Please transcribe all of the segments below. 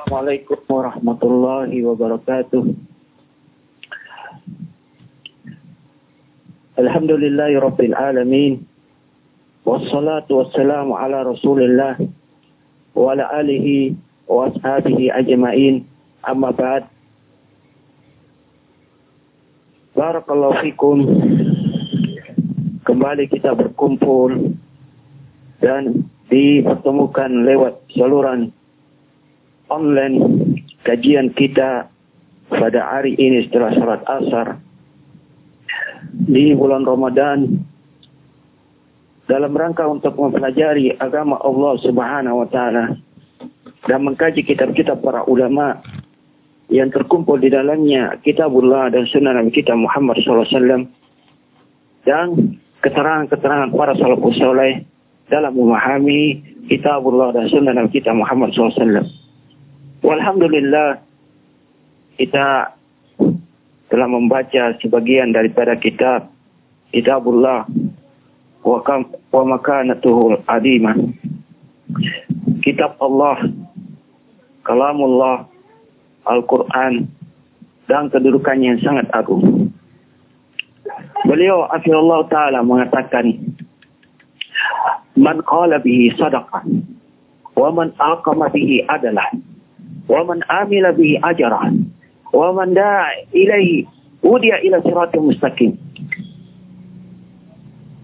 Assalamualaikum warahmatullahi wabarakatuh. Alhamdulillahi rabbil alamin. Wassalatu wassalamu ala rasulillah wa ala alihi wa ashabihi ajma'in. Amma ba'd. Barakallahu fikum. Kembali kita berkumpul dan dipertemukan lewat saluran online kajian kita pada hari ini setelah salat asar di bulan Ramadan dalam rangka untuk mempelajari agama Allah Subhanahu wa taala dan mengkaji kitab-kitab para ulama yang terkumpul di dalamnya kitabullah dan sunnah Nabi kita Muhammad SAW dan keterangan-keterangan para salafus soleh dalam memahami kitabullah dan sunnah Nabi kita Muhammad SAW. Walhamdulillah kita telah membaca sebagian daripada kitab Kitabullah wa kam wa. Kitab Allah, kalamullah, Al-Quran, dan kedudukannya yang sangat agung. Beliau Allah Ta'ala mengatakan, Man qala bihi sadaqah, wa man aqama bihi adalah, wa man amila bihi ajran. Wa man da'a ilaihi udiya ila siratul mustaqim.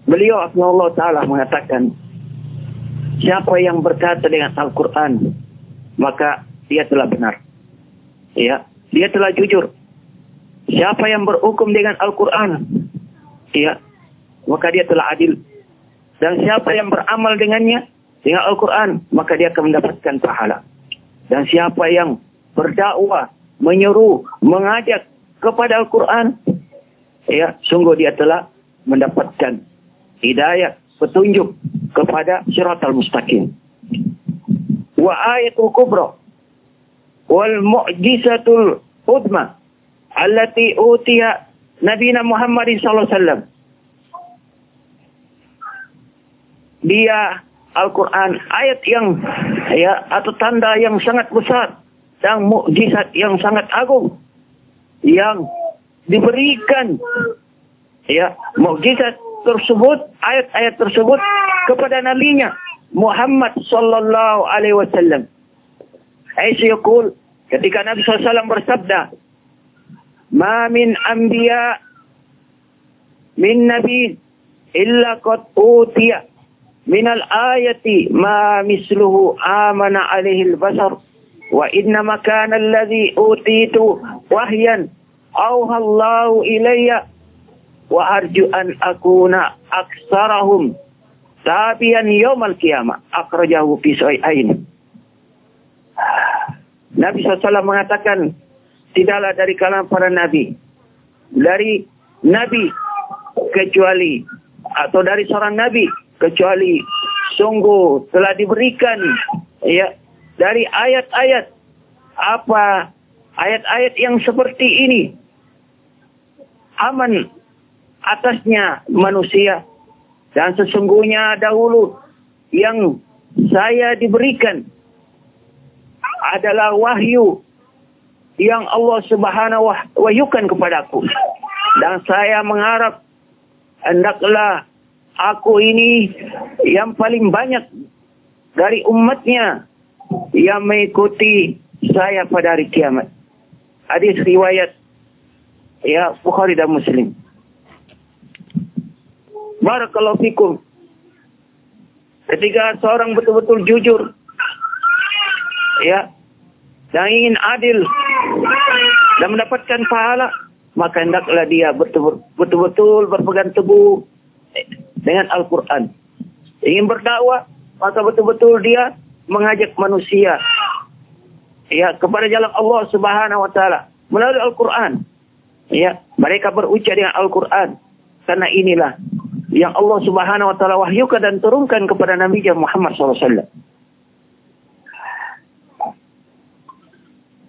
Beliau Allah Ta'ala mengatakan Siapa yang berkata dengan Al-Quran Maka dia telah benar. Ya, Dia telah jujur. Siapa yang berhukum dengan Al-Quran Ya, Maka dia telah adil. Dan siapa yang beramal dengannya Dengan Al-Quran Maka dia akan mendapatkan pahala dan siapa yang berdakwah, menyeru, mengajak kepada Al-Quran, ya, sungguh dia telah mendapatkan hidayah, petunjuk kepada al mustaqim. Wa ayatul kubra wal mu'jizatul udma allati utiya Nabi Muhammad sallallahu alaihi wasallam. Dia Al-Quran ayat yang ya atau tanda yang sangat besar dan mukjizat yang sangat agung yang diberikan ya mukjizat tersebut ayat-ayat tersebut kepada nabinya Muhammad sallallahu alaihi wasallam. Aisyakul ketika Nabi SAW bersabda Ma min anbiya min nabi illa qad utiya minal ayati ma misluhu amana alaihi al-basar wa innama kana alladhi utitu wahyan. Awha Allahu ilayya. Wa arju an akuna aksarahum tabian yawmal qiyamah. Akhrajahu fi sahihain Nabi SAW mengatakan tidaklah dari kalangan para nabi dari nabi kecuali atau dari seorang nabi kecuali sungguh telah diberikan ya dari ayat-ayat. Apa ayat-ayat yang seperti ini? Aman atasnya manusia. Dan sesungguhnya dahulu yang saya diberikan adalah wahyu yang Allah Subhanahu wa wahyukan kepadaku dan saya mengharap hendaklah aku ini yang paling banyak dari umatnya yang mengikuti saya pada hari kiamat. Hadis riwayat ya Bukhari dan Muslim. Barakallahu fikum. Ketika seorang betul-betul jujur ya dan ingin adil dan mendapatkan pahala maka hendaklah dia betul-betul berpegang teguh dengan Al-Quran. Ingin berdakwah, maka betul-betul dia mengajak manusia ya kepada jalan Allah Subhanahu wa taala melalui Al-Qur'an. Ya, mereka berucap dengan Al-Qur'an karena inilah yang Allah Subhanahu wa taala wahyukan dan turunkan kepada Nabi Muhammad SAW.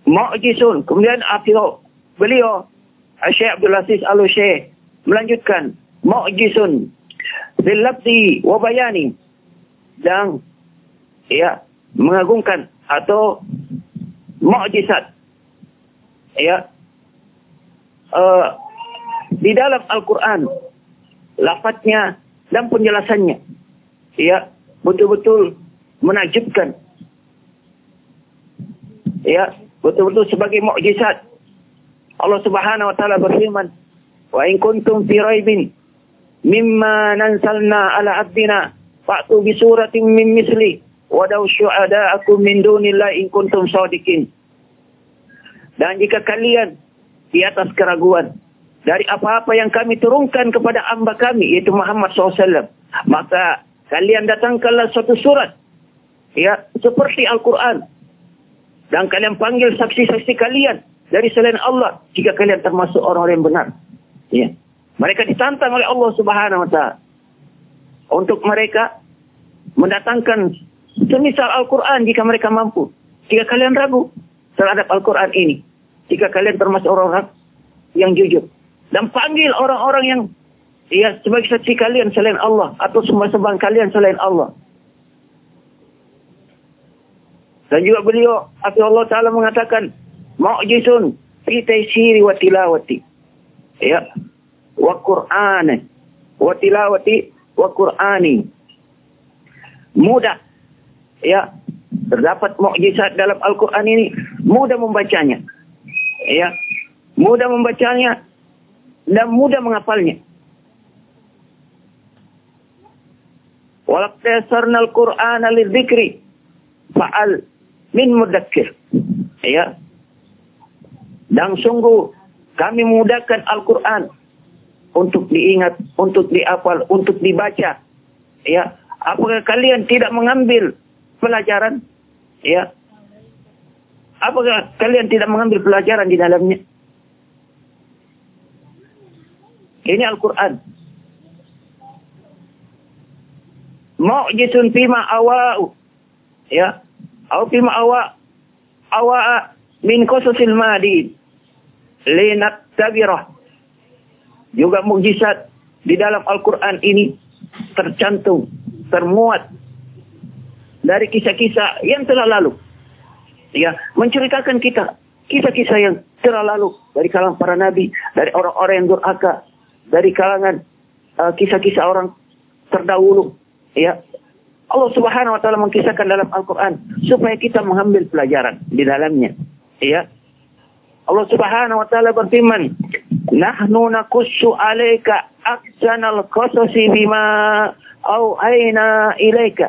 Mu'jizun. Kemudian akhirnya beliau Syekh Abdul Aziz Al-Syekh melanjutkan mu'jizun bil lafzi wa bayani dan ya mengagungkan atau mukjizat. Ya. Uh, di dalam Al-Qur'an lafadznya dan penjelasannya ya betul-betul menakjubkan. Ya, betul-betul sebagai mukjizat. Allah Subhanahu wa taala berfirman, "Wa in kuntum fi raibin mimma nansalna ala abdina fa'tu bi suratin min misli wa daw syuhada'akum min dunillahi in kuntum shadiqin." Dan jika kalian di atas keraguan dari apa-apa yang kami turunkan kepada hamba kami yaitu Muhammad SAW, maka kalian datangkanlah suatu surat ya seperti Al-Quran dan kalian panggil saksi-saksi kalian dari selain Allah jika kalian termasuk orang-orang yang benar. Ya. Mereka ditantang oleh Allah Subhanahu wa taala untuk mereka mendatangkan semisal Al-Quran jika mereka mampu. Jika kalian ragu terhadap Al-Quran ini, jika kalian termasuk orang-orang yang jujur dan panggil orang-orang yang ya sebagai saksi kalian selain Allah atau semua sembah kalian selain Allah. Dan juga beliau Allah Ta'ala mengatakan mu'jizun fi taysiri wa tilawati. Ya. Wa Qur'an. Wa tilawati wa Qur'ani. Mudah. Ya. Terdapat mukjizat dalam Al-Quran ini. Mudah membacanya. Ya. Mudah membacanya. Dan mudah menghafalnya. Walaqtasarna al-Qur'ana lidzikri fa'al min mudakir. Ya. Dan sungguh kami memudahkan Al-Quran untuk diingat, untuk dihafal, untuk dibaca. Ya. Apakah kalian tidak mengambil pelajaran? Ya. Apakah kalian tidak mengambil pelajaran di dalamnya? Ini Al-Quran. Mu'jisun fima awa'u. Ya. Au fima awa awa min qasasil madi linat tabirah. Juga mukjizat di dalam Al-Quran ini tercantum, termuat dari kisah-kisah yang telah lalu. Ya, menceritakan kita kisah-kisah yang telah lalu dari kalangan para nabi, dari orang-orang yang durhaka, dari kalangan uh, kisah-kisah uh, orang terdahulu, ya, Allah Subhanahu wa taala mengkisahkan dalam Al-Qur'an supaya kita mengambil pelajaran di dalamnya. Ya. Allah Subhanahu wa taala berfirman, نحن نقص عليك أحسن القصص بما أوحينا إليك.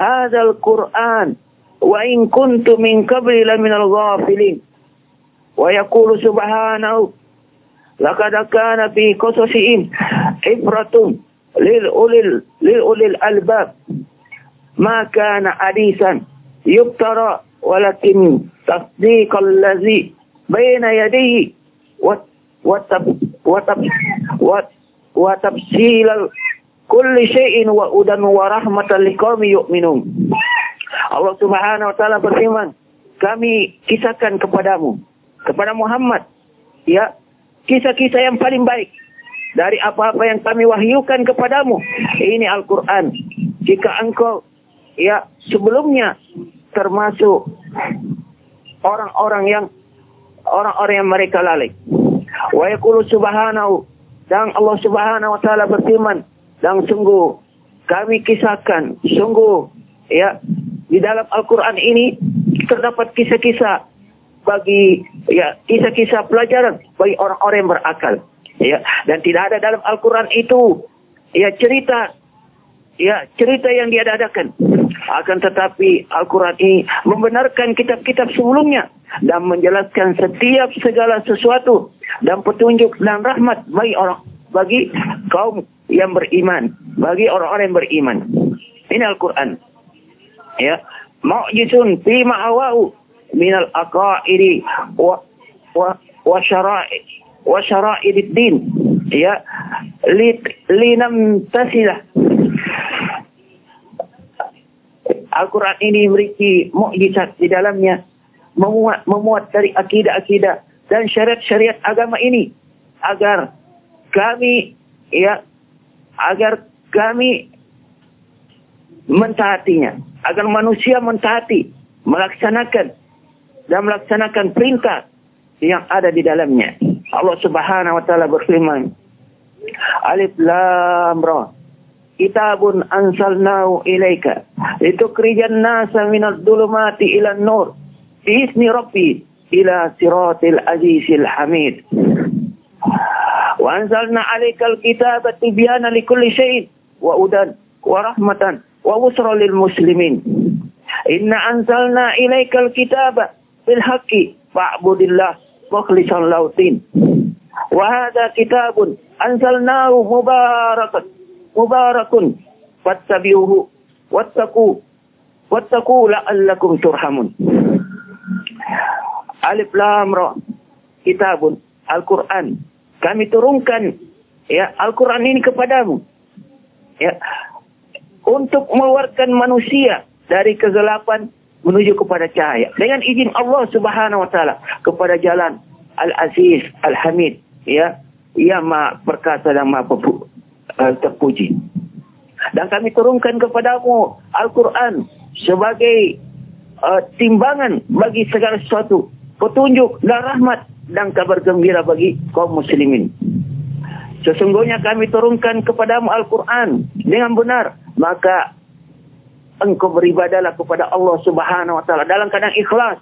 هذا القرآن وإن كنت من قبل لمن الغافلين. ويقول سبحانه لقد كان في قصصهم عبرة للأولي, الألباب. ما كان حديثا يبترى ولكن تصديق الذي بين يديه watab watab wat watabsilal kulli syai'in wa udan wa rahmatan liqaumi yu'minun. Allah Subhanahu wa taala berfirman, kami kisahkan kepadamu kepada Muhammad ya kisah-kisah yang paling baik dari apa-apa yang kami wahyukan kepadamu. Ini Al-Qur'an. Jika engkau ya sebelumnya termasuk orang-orang yang orang-orang yang mereka lalai. Wa yaqulu subhanahu. Dan Allah Subhanahu wa taala berfirman. Dan sungguh kami kisahkan. Sungguh ya di dalam Al-Qur'an ini terdapat kisah-kisah bagi ya kisah-kisah pelajaran bagi orang-orang yang berakal. Ya dan tidak ada dalam Al-Qur'an itu ya cerita ya cerita yang diadakan. Akan tetapi Al-Quran ini membenarkan kitab-kitab sebelumnya dan menjelaskan setiap segala sesuatu dan petunjuk dan rahmat bagi orang bagi kaum yang beriman, bagi orang-orang yang beriman. Ini Al-Quran. Ya, mu'jizun fi ma'awau minal aqaidi wa wa wa syara'i wa syara'id din. Ya, li linam tasilah Al-Quran ini memiliki mukjizat di dalamnya memuat memuat dari akidah-akidah dan syariat-syariat agama ini agar kami ya agar kami mentaatinya agar manusia mentaati melaksanakan dan melaksanakan perintah yang ada di dalamnya. Allah Subhanahu wa taala berfirman, Alif Lam Ra. Kitabun ansalnahu ilaika litukhrijan nasa minadh dhulumati ila nur biizni rabbi ila siratil azizil hamid. Wa anzalna 'alaikal kitaba tibyana likulli syai'in wa udan wa rahmatan wa busra lil muslimin. Inna anzalna ilaikal kitaba bil haqqi fa'budillah mukhlishan lahu din. Wa hadha kitabun anzalnahu mubarakan Alif Lam Ra. Kitabun Al-Qur'an. Kami turunkan ya Al-Qur'an ini kepadamu. Ya. Untuk mengeluarkan manusia dari kegelapan menuju kepada cahaya dengan izin Allah Subhanahu wa taala kepada jalan Al-Aziz Al-Hamid ya yang ma perkasa dan ma uh, terpuji. Dan kami turunkan kepadamu Al-Quran sebagai uh, timbangan bagi segala sesuatu, petunjuk dan rahmat dan kabar gembira bagi kaum muslimin. Sesungguhnya kami turunkan kepadamu Al-Quran dengan benar, maka engkau beribadalah kepada Allah Subhanahu wa taala dalam keadaan ikhlas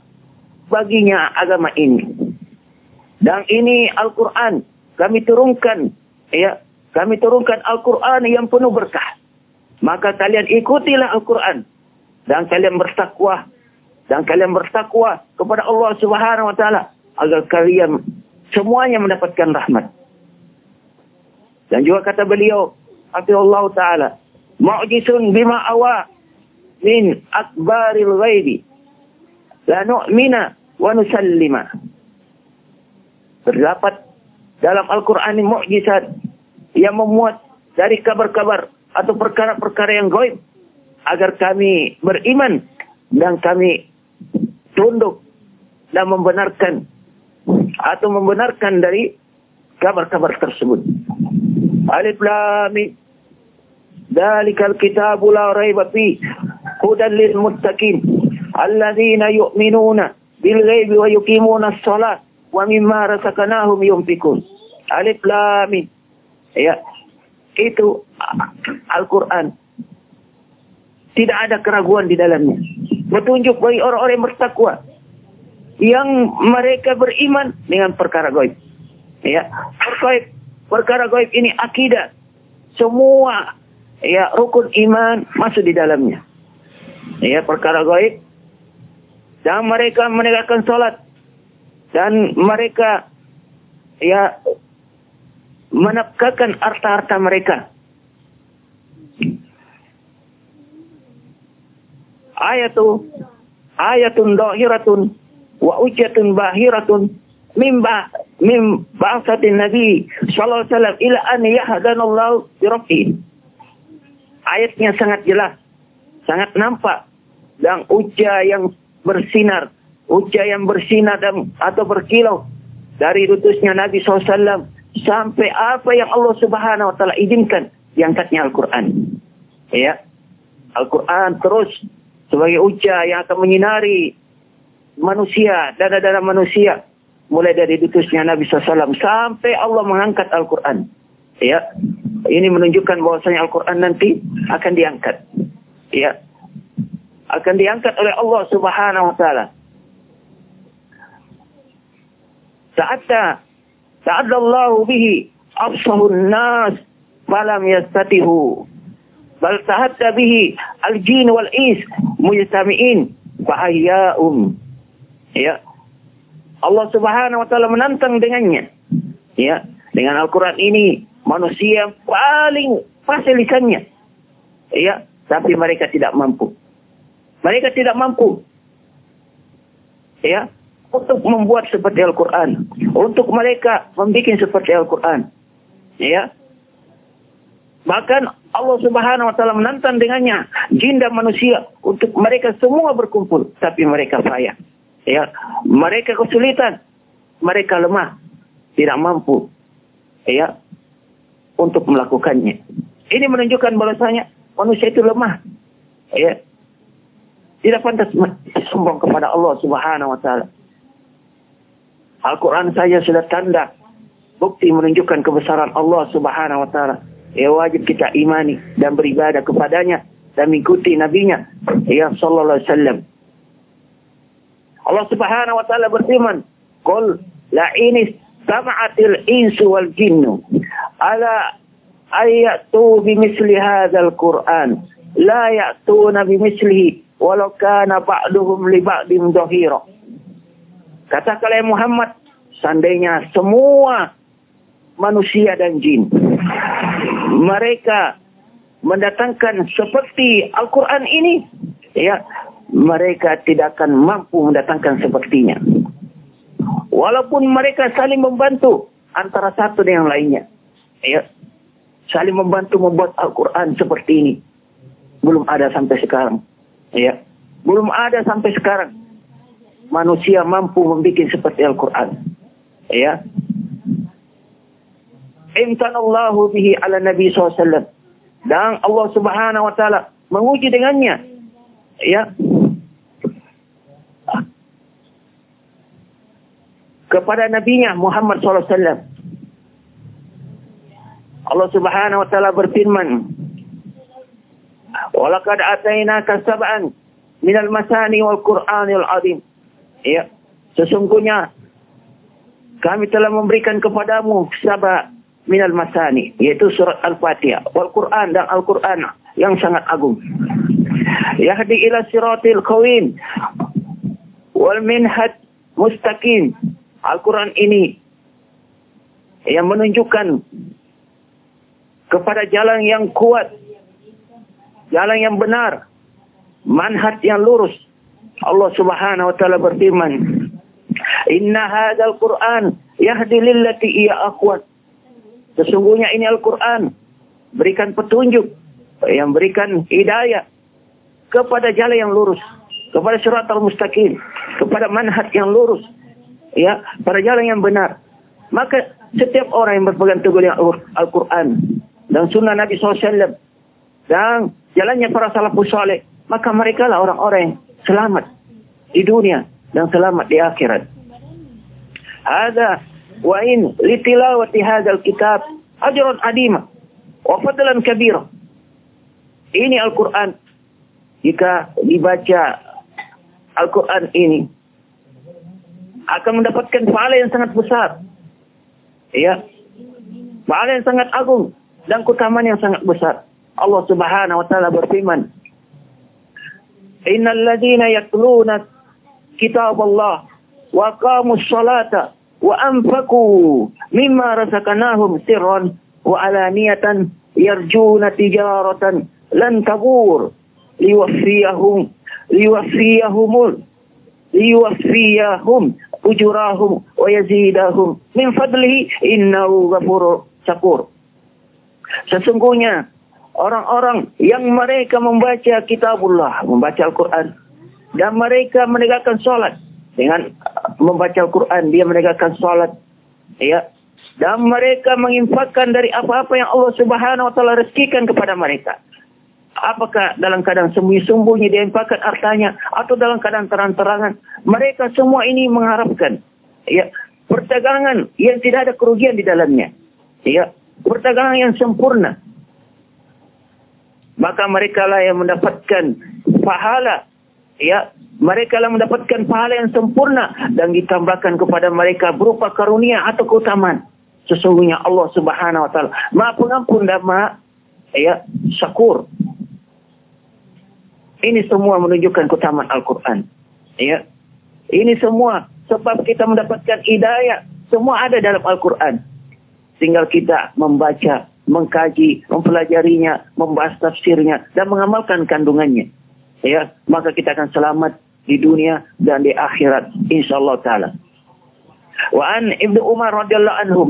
baginya agama ini. Dan ini Al-Quran kami turunkan ya kami turunkan Al-Quran yang penuh berkah. Maka kalian ikutilah Al-Quran. Dan kalian bertakwa. Dan kalian bertakwa kepada Allah Subhanahu Wa Taala agar kalian semuanya mendapatkan rahmat. Dan juga kata beliau, Allah Taala, mu'jisun bima awa min akbaril ghaibi. La nu'mina wa nusallima. Terdapat dalam Al-Quran ini mukjizat yang memuat dari kabar-kabar atau perkara-perkara yang goib agar kami beriman dan kami tunduk dan membenarkan atau membenarkan dari kabar-kabar tersebut. Alif Lam Mim. Dalikal kitabu la raiba fi hudan lil muttaqin alladzina yu'minuna bil ghaibi wa yuqimuna as-salat wa mimma razaqnahum yunfikun. Alif Lam Mim. Ya, itu Al-Quran. Tidak ada keraguan di dalamnya. Petunjuk bagi orang-orang yang bertakwa. Yang mereka beriman dengan perkara goib. Ya, perkara, perkara goib ini akidah. Semua ya rukun iman masuk di dalamnya. Ya, perkara goib. Dan mereka menegakkan sholat. Dan mereka ya menafkahkan harta-harta mereka. Ayatu ayatun dohiratun wa ujatun bahiratun mimba mim ba'satin nabi sallallahu alaihi wasallam ila an yahdanallahu bi. Ayatnya sangat jelas, sangat nampak dan uja yang bersinar, uja yang bersinar dan atau berkilau dari utusnya Nabi SAW sampai apa yang Allah Subhanahu wa taala izinkan diangkatnya Al-Qur'an. Ya. Al-Qur'an terus sebagai uca yang akan menyinari manusia, dada-dada manusia. Mulai dari dutusnya Nabi SAW sampai Allah mengangkat Al-Quran. Ya, ini menunjukkan bahwasanya Al-Quran nanti akan diangkat. Ya, akan diangkat oleh Allah Subhanahu Wa Taala. Ta'atta, saat Allah bihi absahun nas falam yastatihu. Bal ta'atta bihi al-jin wal-is mujtami'in fahayya'um. Ya. Allah Subhanahu wa taala menantang dengannya. Ya, dengan Al-Qur'an ini manusia paling fasilikannya. Ya, tapi mereka tidak mampu. Mereka tidak mampu. Ya, untuk membuat seperti Al-Qur'an, untuk mereka membuat seperti Al-Qur'an. Ya, Bahkan Allah Subhanahu wa taala menantang dengannya jin dan manusia untuk mereka semua berkumpul tapi mereka payah. Ya. Mereka kesulitan, mereka lemah, tidak mampu ya untuk melakukannya. Ini menunjukkan bahwasanya manusia itu lemah. Ya. Tidak pantas sombong kepada Allah Subhanahu wa taala. Al-Quran saja sudah tanda bukti menunjukkan kebesaran Allah Subhanahu wa taala. Ya wajib kita imani dan beribadah kepadanya dan mengikuti nabinya ya sallallahu alaihi wasallam. Allah Subhanahu wa taala berfirman, "Qul la inis sam'atil insu wal jinnu ala ayatu bimithli hadzal Qur'an la ya'tuna bimithlihi walau kana ba'duhum li ba'din dhahira. Katakanlah Muhammad, seandainya semua manusia dan jin mereka mendatangkan seperti Al-Quran ini, ya, mereka tidak akan mampu mendatangkan sepertinya. Walaupun mereka saling membantu antara satu dengan lainnya, ya, saling membantu membuat Al-Quran seperti ini, belum ada sampai sekarang. Ya. Belum ada sampai sekarang manusia mampu membuat seperti Al-Quran. Ya. Imtanallahu bihi ala Nabi SAW. Dan Allah Subhanahu wa taala menguji dengannya. Ya. Kepada nabinya Muhammad SAW. Allah Subhanahu wa taala berfirman, Walaqad atainaka sab'an minal masani wal Qur'anil azim. Ya. Sesungguhnya kami telah memberikan kepadamu sab'a minal masani yaitu surat Al-Fatihah wal Quran dan Al-Quran yang sangat agung. Yahdi ila siratil qawim wal minhaj mustaqim. Al-Quran ini yang menunjukkan kepada jalan yang kuat jalan yang benar, manhaj yang lurus. Allah Subhanahu wa taala berfirman, "Inna hadzal Qur'an yahdi lillati iya aqwat." Sesungguhnya ini Al-Qur'an berikan petunjuk, yang berikan hidayah kepada jalan yang lurus, kepada surat al-mustaqim, kepada manhaj yang lurus, ya, pada jalan yang benar. Maka setiap orang yang berpegang teguh dengan Al-Quran dan sunnah Nabi SAW dan jalannya para salafus saleh, maka mereka lah orang-orang yang selamat di dunia dan selamat di akhirat. Ada wa in litilawati hadzal kitab ajrun adima wa fadlan kabira. Ini Al-Qur'an. Jika dibaca Al-Qur'an ini akan mendapatkan pahala yang sangat besar. Ya. Pahala yang sangat agung dan keutamaan yang sangat besar. Allah Subhanahu wa taala berfirman, "Innal ladzina yatluna kitab Allah wa qamus salata wa anfaqu mimma razaqnahum sirran wa alaniyatan yarjuna tijaratan lan tabur liwaffiyahum liwaffiyahumul liwaffiyahum ujurahum wa yazidahum min fadlihi innahu ghafurur syakur." Sesungguhnya orang-orang yang mereka membaca kitabullah, membaca Al-Quran. Dan mereka menegakkan sholat. Dengan membaca Al-Quran, dia menegakkan sholat. Ya. Dan mereka menginfakkan dari apa-apa yang Allah subhanahu wa ta'ala rezekikan kepada mereka. Apakah dalam keadaan sembunyi-sembunyi dia infakkan hartanya atau dalam keadaan terang-terangan. Mereka semua ini mengharapkan ya perdagangan yang tidak ada kerugian di dalamnya. Ya, perdagangan yang sempurna maka mereka lah yang mendapatkan pahala ya mereka lah mendapatkan pahala yang sempurna dan ditambahkan kepada mereka berupa karunia atau keutamaan. Sesungguhnya Allah Subhanahu wa taala Maha Pengampun dan Maha ya syakur. Ini semua menunjukkan keutamaan Al-Qur'an. Ya ini semua sebab kita mendapatkan hidayah. Semua ada dalam Al-Qur'an. Tinggal kita membaca mengkaji, mempelajarinya, membahas tafsirnya, dan mengamalkan kandungannya. Ya, maka kita akan selamat di dunia dan di akhirat insyaallah taala. Wa an Ibnu Umar radhiyallahu anhu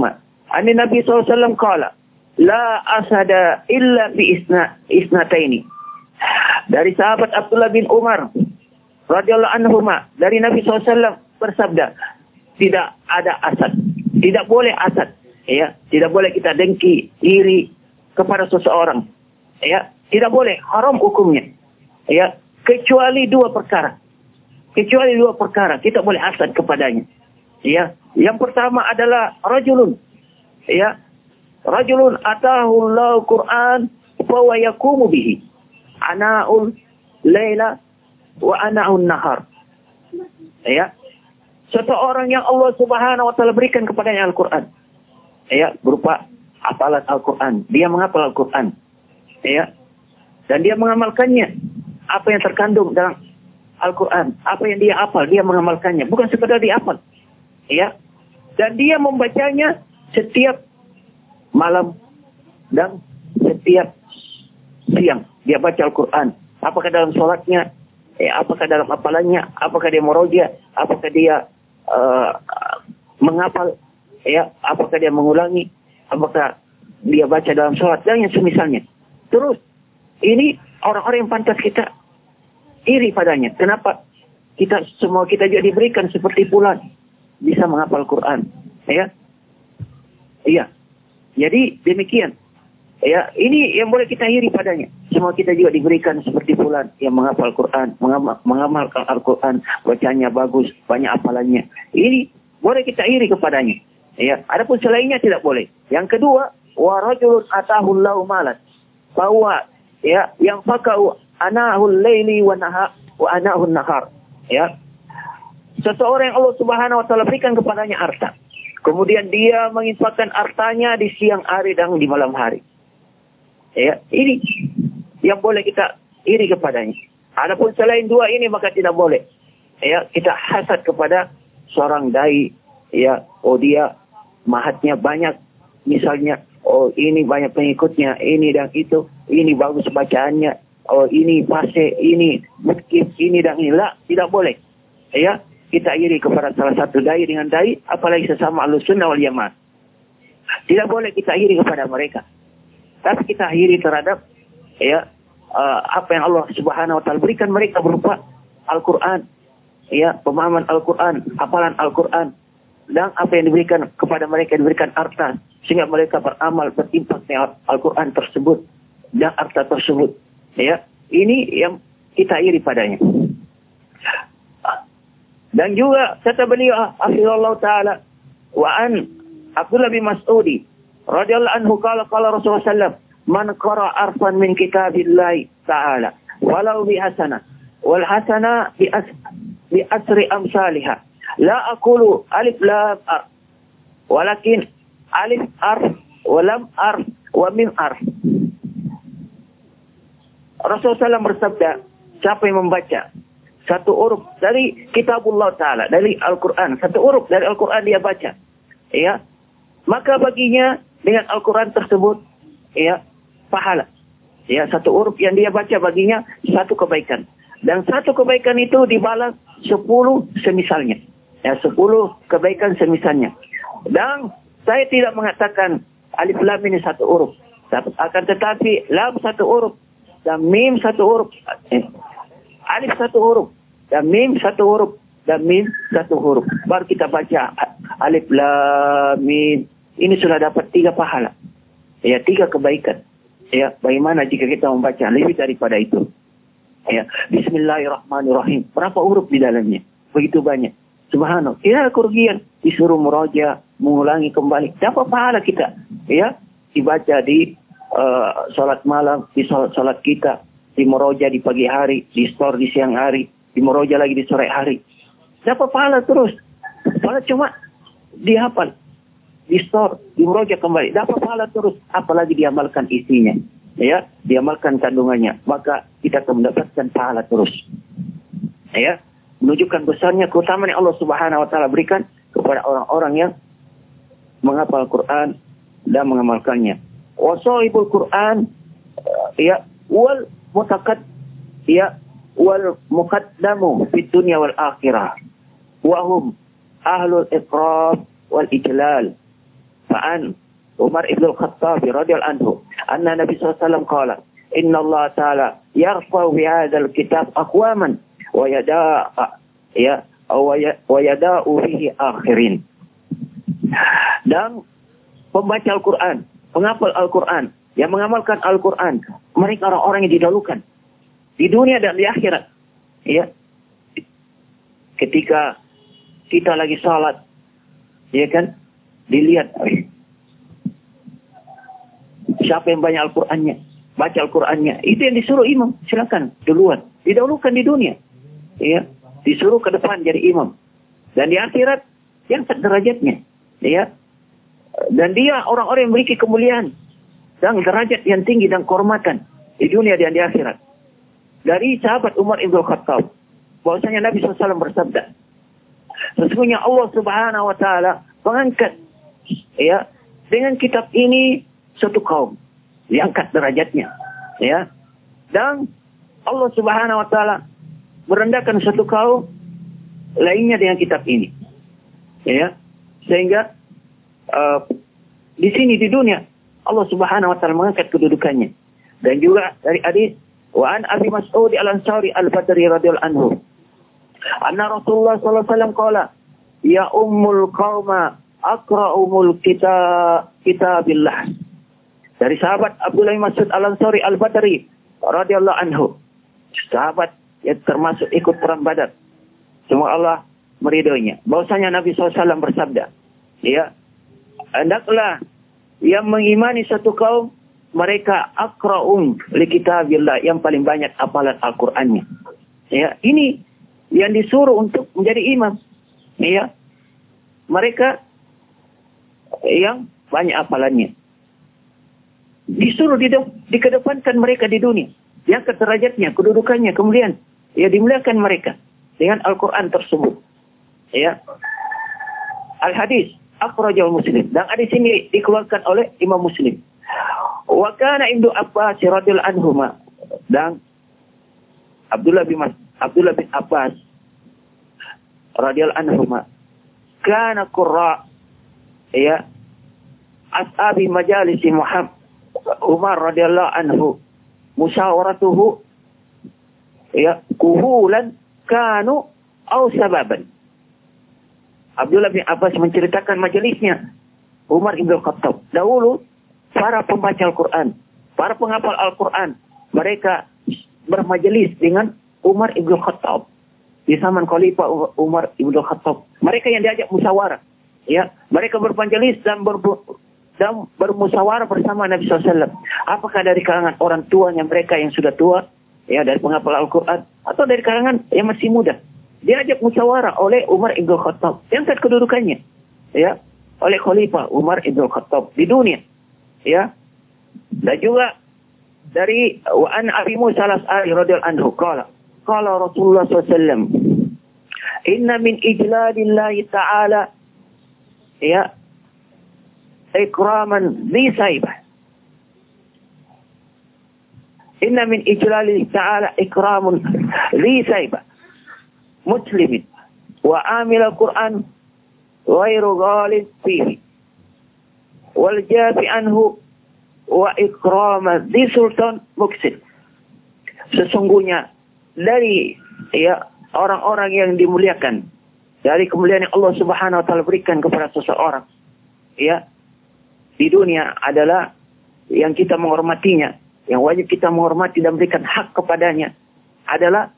an Nabi SAW qala la asada illa fi isna isnataini. Dari sahabat Abdullah bin Umar radhiyallahu anhu dari Nabi SAW bersabda tidak ada asad, tidak boleh asad ya tidak boleh kita dengki iri kepada seseorang ya tidak boleh haram hukumnya ya kecuali dua perkara. Kecuali dua perkara kita boleh hasad kepadanya. Ya, yang pertama adalah rajulun. Ya, rajulun atahu Allah Quran wa yakumu bihi. Anaul laila wa anaun nahar. Ya. Satu orang yang Allah Subhanahu wa taala berikan kepadanya Al-Qur'an. Ya, berupa hafalan Al-Qur'an. Dia menghafal Al-Qur'an. Ya. Dan dia mengamalkannya. Apa yang terkandung dalam Al-Quran. Apa yang dia hafal, dia mengamalkannya. Bukan sekadar dia hafal. Ya. Dan dia membacanya setiap malam dan setiap siang. Dia baca Al-Quran. Apakah dalam sholatnya, eh, apakah dalam apalannya, apakah dia meroja, apakah dia uh, menghafal, ya, apakah dia mengulangi, apakah dia baca dalam sholat, dan yang semisalnya. Terus, ini orang-orang yang pantas kita iri padanya. Kenapa? Kita semua kita juga diberikan seperti bulan bisa menghafal Quran, ya. Iya. Jadi demikian. Ya, ini yang boleh kita iri padanya. Semua kita juga diberikan seperti bulan yang menghafal Quran, mengamal, mengamalkan Al-Quran, bacanya bagus, banyak apalannya. Ini boleh kita iri kepadanya. Ya, adapun selainnya tidak boleh. Yang kedua, wa rajulun atahu malat. Bahwa ya, yang fakau anahul laili wa naha wa anahun nahar. Ya. Seseorang yang Allah Subhanahu wa taala berikan kepadanya harta. Kemudian dia menginfakkan hartanya di siang hari dan di malam hari. Ya, ini yang boleh kita iri kepadanya. Adapun selain dua ini maka tidak boleh. Ya, kita hasad kepada seorang dai ya, oh dia mahatnya banyak misalnya oh ini banyak pengikutnya, ini dan itu, ini bagus bacaannya, oh ini fase, ini mungkin ini dan ini. Lah, tidak boleh. Ya, kita iri kepada salah satu dai dengan dai, apalagi sesama alusunnah wal jamaah. Tidak boleh kita iri kepada mereka. Tapi kita iri terhadap ya uh, apa yang Allah Subhanahu wa taala berikan mereka berupa Al-Qur'an. Ya, pemahaman Al-Qur'an, hafalan Al-Qur'an dan apa yang diberikan kepada mereka diberikan harta sehingga mereka beramal berimpak dengan Al-Quran tersebut dan harta tersebut. Ya, ini yang kita iri padanya. Dan juga kata beliau Allah taala wa an Abdullah bin Mas'udi radhiyallahu anhu qala qala Rasulullah sallallahu man qara arfan min kitabillah ta'ala walau bi hasana wal hasana bi as bi asri amsalha la aqulu alif lam ar walakin alif arf wa lam arf wa min arf Rasulullah SAW bersabda siapa yang membaca satu huruf dari kitabullah ta'ala, dari Al-Quran. Satu huruf dari Al-Quran dia baca. Ya. Maka baginya dengan Al-Quran tersebut, ya, pahala. Ya, satu huruf yang dia baca baginya satu kebaikan. Dan satu kebaikan itu dibalas sepuluh semisalnya. Ya, sepuluh kebaikan semisalnya. Dan saya tidak mengatakan alif lam ini satu huruf. Akan tetapi lam satu huruf dan mim satu huruf. Eh, alif satu huruf dan mim satu huruf dan mim satu huruf. Baru kita baca alif lam mim. Ini sudah dapat tiga pahala. Ya, tiga kebaikan. Ya, bagaimana jika kita membaca lebih daripada itu? Ya, Bismillahirrahmanirrahim. Berapa huruf di dalamnya? Begitu banyak. Subhanallah. Tidak kerugian. Disuruh meraja, mengulangi kembali. Dapat pahala kita. Ya, dibaca di uh, salat malam, di salat kita, di Moroja di pagi hari, di store di siang hari, di Moroja lagi di sore hari. Dapat pahala terus. Pahala cuma dihafal, di store, di Moroja kembali. Dapat pahala terus, apalagi diamalkan isinya. Ya, diamalkan kandungannya. Maka kita akan mendapatkan pahala terus. Ya, menunjukkan besarnya keutamaan yang Allah Subhanahu wa taala berikan kepada orang-orang yang menghafal Quran dan mengamalkannya. Wasaibul Quran ya wal mutaqad ya wal muqaddamu fid dunya wal akhirah. Wa hum ahlul iqrab wal ijlal. Fa'an Umar ibn al-Khattab radhiyallahu anhu anna Nabi sallallahu alaihi wasallam qala inna Allah ta'ala yarfa'u bi hadzal kitab aqwaman wa yada'a ya wa yada'u fihi akhirin. Dan pembaca Al-Quran, penghafal Al-Quran, yang mengamalkan Al-Quran, mereka orang-orang yang didahulukan. Di dunia dan di akhirat. ya. Ketika kita lagi salat. Ya kan? Dilihat. Siapa yang banyak Al-Qur'annya? Baca Al-Qur'annya. Itu yang disuruh imam. Silakan duluan. Didahulukan di dunia. Ya. Disuruh ke depan jadi imam. Dan di akhirat yang derajatnya ya dan dia orang-orang yang memiliki kemuliaan dan derajat yang tinggi dan kehormatan di dunia dan di akhirat. Dari sahabat Umar Ibn Khattab, bahwasanya Nabi SAW bersabda, sesungguhnya Allah Subhanahu Wa Taala mengangkat ya dengan kitab ini satu kaum diangkat derajatnya ya dan Allah Subhanahu Wa Taala merendahkan satu kaum lainnya dengan kitab ini ya sehingga uh, di sini di dunia Allah Subhanahu wa taala mengangkat kedudukannya. Dan juga dari hadis wa an Abi Mas'ud Al-Ansari Al-Badri radhiyallahu anhu. Anna Rasulullah sallallahu alaihi wasallam qala ya ummul qauma aqra'umul kitab kitabillah. Dari sahabat Abdullah Mas'ud Al-Ansari Al-Badri radhiyallahu anhu. Sahabat yang termasuk ikut perang Badar. Semua Allah meridhoinya. Bahwasanya Nabi SAW bersabda, ya, hendaklah yang mengimani satu kaum mereka akraum li kitabillah yang paling banyak hafalan Al-Qur'annya. Ya, ini yang disuruh untuk menjadi imam. Ya. Mereka yang banyak hafalannya. Disuruh di dikedepankan mereka di dunia. Yang derajatnya, kedudukannya, kemudian ya dimuliakan mereka dengan Al-Qur'an tersebut. Ya. Al-hadis akhrajal Muslim. Dan di sini dikeluarkan oleh Imam Muslim. Wa kana Ibnu Abbas radhiyallahu anhuma dan Abdullah bin Mas, Abdullah bin Abbas radhiyallahu anhuma kana qurra ya ashabi majalisi Muhammad Umar radhiyallahu anhu musyawaratuhu ya kuhulan kanu au sababan Abdullah bin Abbas menceritakan majelisnya. Umar Ibn Khattab. Dahulu, para pembaca Al-Quran, para penghafal Al-Quran, mereka bermajelis dengan Umar Ibn Khattab. Di zaman Khalifah Umar Ibn Khattab. Mereka yang diajak musyawarah. Ya, mereka bermajelis dan ber dan bermusyawarah bersama Nabi SAW. Apakah dari kalangan orang tuanya mereka yang sudah tua, ya dari penghafal Al-Quran, atau dari kalangan yang masih muda diajak musyawarah oleh Umar Ibn Khattab. Yang kedudukannya. Ya. Oleh Khalifah Umar Ibn Khattab di dunia. Ya. Dan juga dari wa an Abi Musa al-As'ari radhiyallahu anhu qala qala Rasulullah SAW inna min ijlalillahi ta'ala ya ikraman li saibah inna min ijlalillahi ta'ala ikramun li saibah muslimin. Wa amil Al-Quran ghairu ghalib fihi. Wal jafi anhu wa ikrama di sultan muksid sesungguhnya dari ya orang-orang yang dimuliakan dari kemuliaan yang Allah Subhanahu wa taala berikan kepada seseorang ya di dunia adalah yang kita menghormatinya yang wajib kita menghormati dan berikan hak kepadanya adalah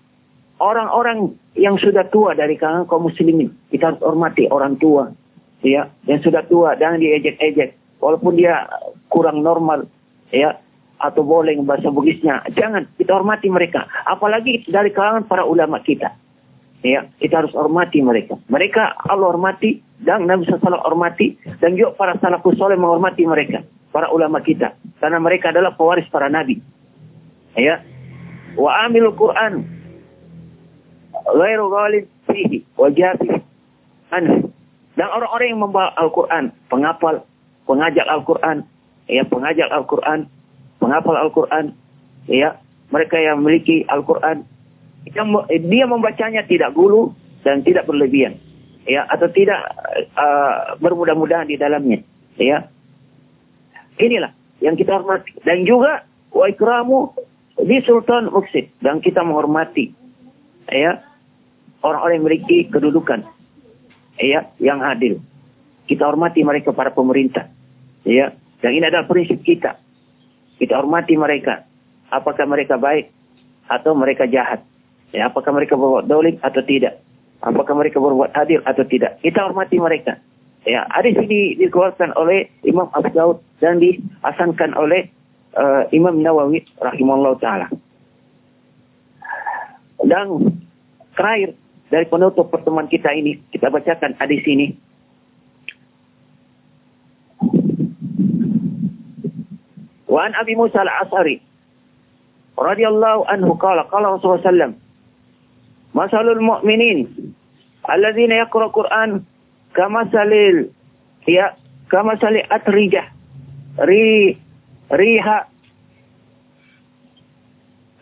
orang-orang yang sudah tua dari kalangan kaum muslimin. Kita harus hormati orang tua. Ya, yang sudah tua jangan diejek-ejek. Walaupun dia kurang normal, ya, atau boleh bahasa Bugisnya, jangan kita hormati mereka. Apalagi dari kalangan para ulama kita. Ya, kita harus hormati mereka. Mereka Allah hormati dan Nabi SAW hormati dan juga para salafus soleh menghormati mereka, para ulama kita, karena mereka adalah pewaris para nabi. Ya, wa amilul Quran ghairu ghalib fihi wa jafi anhu. Dan orang-orang yang membawa Al-Quran, penghafal, pengajak Al-Quran, ya pengajak Al-Quran, penghafal Al-Quran, ya mereka yang memiliki Al-Quran, dia membacanya tidak gulu dan tidak berlebihan, ya atau tidak uh, bermudah-mudahan di dalamnya, ya. Inilah yang kita hormati dan juga wa ikramu di Sultan Muksid dan kita menghormati, ya orang-orang yang memiliki kedudukan ya yang adil. Kita hormati mereka para pemerintah. Ya, dan ini adalah prinsip kita. Kita hormati mereka. Apakah mereka baik atau mereka jahat. Ya, apakah mereka berbuat dolim atau tidak? Apakah mereka berbuat adil atau tidak? Kita hormati mereka. Ya, hadis ini dikeluarkan oleh Imam Abu Daud dan dihasankan oleh uh, Imam Nawawi rahimahullah taala. Dan terakhir dari penutup pertemuan kita ini, kita bacakan hadis ini. Wa an Abi Musa al-As'ari radhiyallahu anhu qala qala Rasulullah sallam Masalul mu'minin alladzina yaqra Qur'an kama salil ya kama salil atrijah ri riha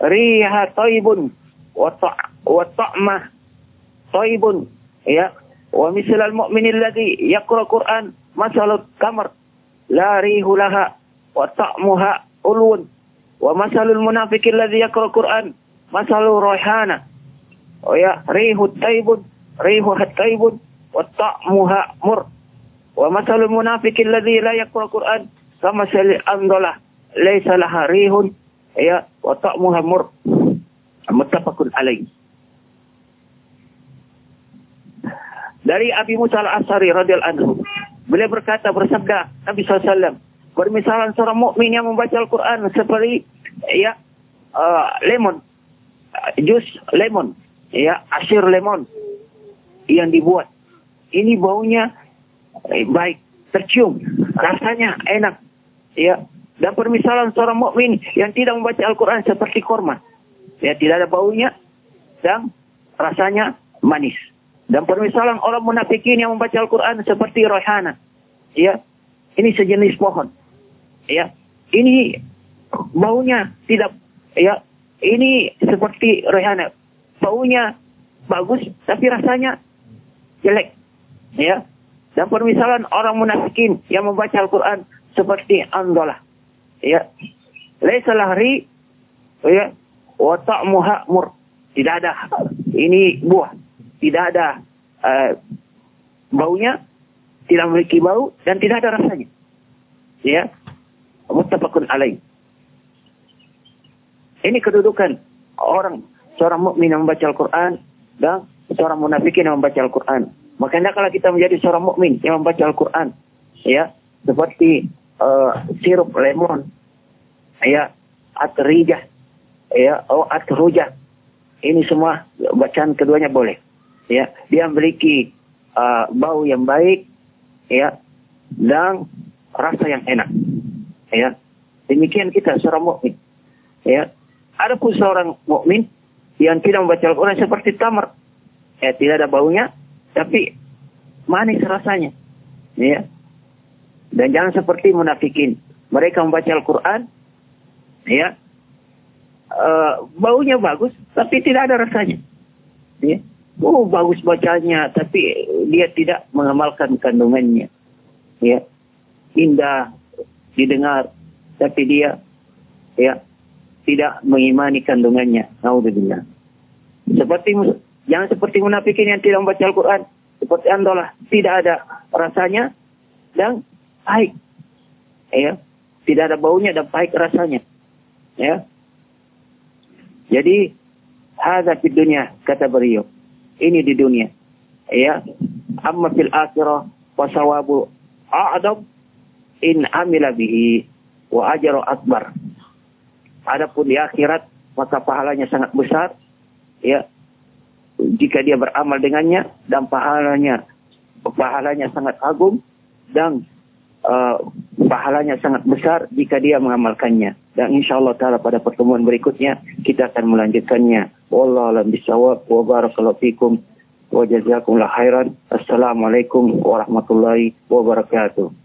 riha taibun wa ta'mah taibun. Ya. Wa mislal mu'min alladhi yaqra Qur'an masalut kamar la rihu laha wa ta'muha ulun. Wa masalul munafiq alladhi yaqra Qur'an masalu rohana. Oh ya rihu taibun rihu taibun wa ta'muha mur. Wa masalul munafiq alladhi la yaqra Qur'an kama sal andalah laysa laha rihun ya wa ta'muha mur. Muttafaqun alaih Dari Abi Musa al-Asari radhiyallahu anhu. Beliau berkata bersabda Nabi SAW. Bermisalan seorang mukmin yang membaca Al-Quran seperti ya uh, lemon, jus lemon, ya asir lemon yang dibuat. Ini baunya eh, baik, tercium, rasanya enak, ya. Dan permisalan seorang mukmin yang tidak membaca Al-Quran seperti korma, ya tidak ada baunya dan rasanya manis. Dan permisalan orang munafikin yang membaca Al-Quran seperti rohana. Ya, ini sejenis pohon. Ya, ini baunya tidak, ya, ini seperti rohana. Baunya bagus, tapi rasanya jelek. Ya, dan permisalan orang munafikin yang membaca Al-Quran seperti andolah. Ya, laisa lahri, ya, wa ta'muha mur. Tidak ada. Ini buah tidak ada uh, baunya, tidak memiliki bau dan tidak ada rasanya. Ya, muttafaqun alaih. Ini kedudukan orang seorang mukmin yang membaca Al-Qur'an dan seorang munafikin yang membaca Al-Qur'an. Maka kalau kita menjadi seorang mukmin yang membaca Al-Qur'an, ya, seperti uh, sirup lemon, ya, atrijah, ya, atau atrujah. Ini semua bacaan keduanya boleh ya dia memiliki uh, bau yang baik ya dan rasa yang enak. Ya demikian kita seorang mukmin. Ya ada pun seorang mukmin yang tidak membaca Al-Quran seperti tamar ya tidak ada baunya tapi manis rasanya. Ya dan jangan seperti munafikin. Mereka membaca Al-Quran ya uh, baunya bagus tapi tidak ada rasanya. Ya oh bagus bacanya, tapi dia tidak mengamalkan kandungannya. Ya, indah didengar, tapi dia ya tidak mengimani kandungannya. Naudzubillah. Seperti jangan seperti munafikin yang tidak membaca Al-Quran. Seperti andolah tidak ada rasanya dan baik. Ya, tidak ada baunya dan baik rasanya. Ya. Jadi, ada di dunia kata beliau ini di dunia. Ya. Amma fil akhirah wasawabu a'adab in amila bihi wa ajaru akbar. Adapun di akhirat maka pahalanya sangat besar ya jika dia beramal dengannya dan pahalanya pahalanya sangat agung dan uh, pahalanya sangat besar jika dia mengamalkannya. Dan insya Allah pada pertemuan berikutnya kita akan melanjutkannya. Wallahu a'lam bishawab wa barakallahu fikum wa jazakumullah khairan. Assalamualaikum warahmatullahi wabarakatuh.